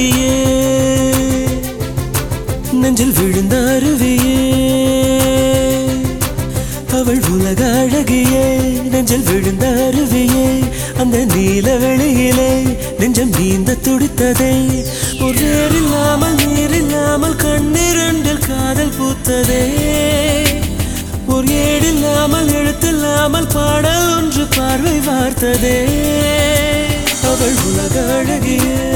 அழகியே நெஞ்சில் விழுந்த அருவியே. அவள் உலக அழகியே. நெஞ்சில் விழுந்த அருவியே. அந்த நீல வெளியிலே நெஞ்சம் நீந்த துடித்ததே. ஒரு இல்லாமல் நீர் இல்லாமல் கண்ணீரண்டில் காதல் பூத்ததே. ஒரு ஏடில்லாமல் எழுத்தில்லாமல் பாடல் ஒன்று பார்வை வார்த்ததே. அவள் உலக அழகியே.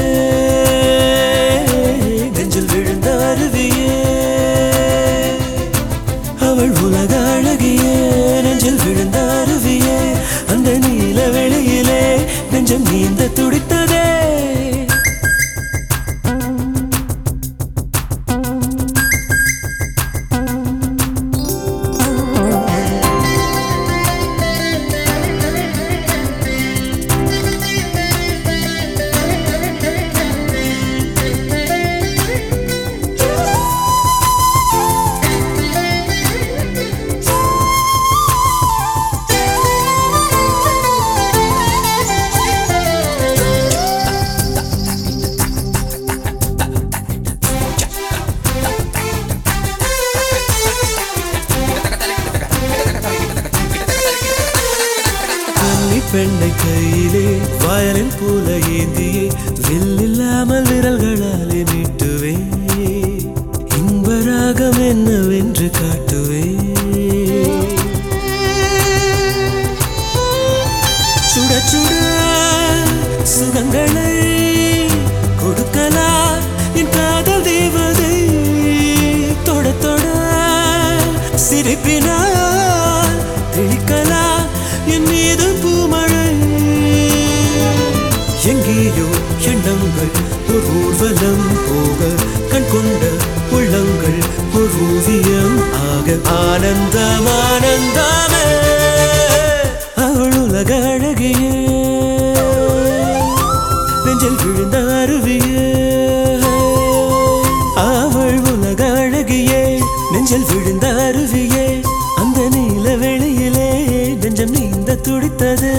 பெண்ணை கையிலே வயலின் போல ஏந்தியே வில்லில்லாமல் விரல்களாலே மீட்டுவே இன்பராகம் என்னவென்று காட்டுவே. சுட சுட சுகங்களை கொடுக்கலா என் காதல் தேவதை. தொட தொட சிரிப்பினா ஆனந்தம் ஆனந்தமே அவள் உலக அழகியே நெஞ்சில் விழுந்த அருவியே. அவள் உலக அழகியே நெஞ்சில் விழுந்த அருவியே. அந்த நீல வெளியிலே நெஞ்சம் நீந்த துடித்தது.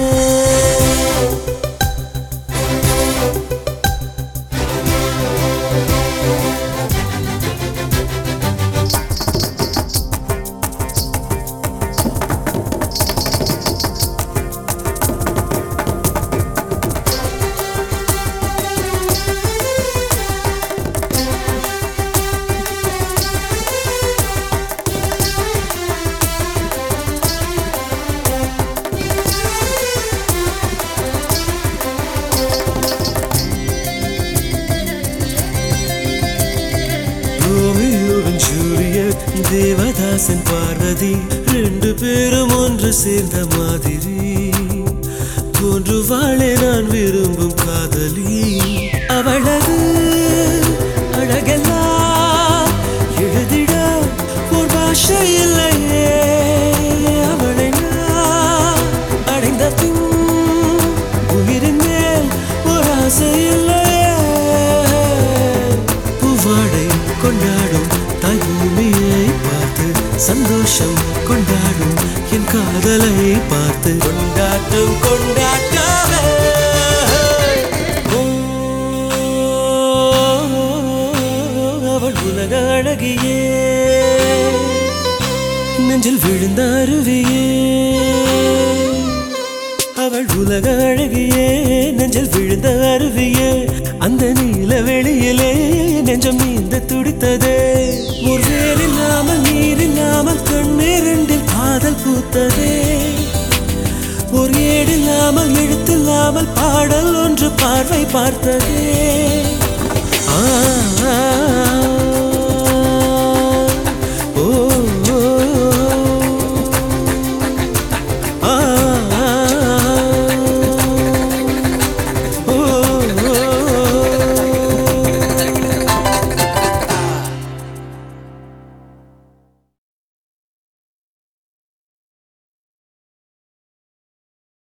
தேவதாசன் பார்வதி ரெண்டு பேரும் ஒன்று சேர்ந்த மாதிரி. தோன்றுவாளே நான் விரும்பும் காதலி. அவளது அழகெல்லாம் எழுதிட ஒரு பாஷையில் சந்தோஷம் கொண்டாடும் என் காதலை பார்த்து. கொண்டாட்டம் கொண்டாட்டமே. ஓ, அவள் உலக அழகியே. நெஞ்சில் விழுந்த அருவியே. அவள் உலக அழகியே. நெஞ்சில் விழுந்த அருவியே. அந்த நீல வெளியிலே நெஞ்சம் நீந்த துடித்ததே. ஒரு வேல் நாம நீர் இல்லாமல் கண்ணீரண்டில் காதல் பூத்ததே. ஒரு ஏடில்லாமல் எழுத்தில்லாமல் பாடல் ஒன்று பார்வை பார்த்ததே.